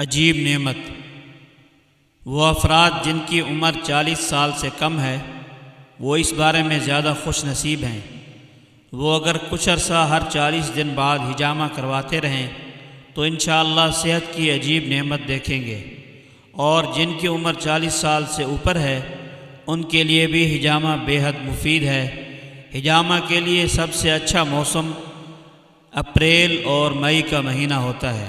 عجیب نعمت۔ وہ افراد جن کی عمر چالیس سال سے کم ہے، وہ اس بارے میں زیادہ خوش نصیب ہیں۔ وہ اگر کچھ عرصہ ہر چالیس دن بعد ہجامہ کرواتے رہیں، تو انشاءاللہ صحت کی عجیب نعمت دیکھیں گے۔ اور جن کی عمر چالیس سال سے اوپر ہے، ان کے لیے بھی ہجامہ بے حد مفید ہے۔ ہجامہ کے لیے سب سے اچھا موسم اپریل اور مئی کا مہینہ ہوتا ہے۔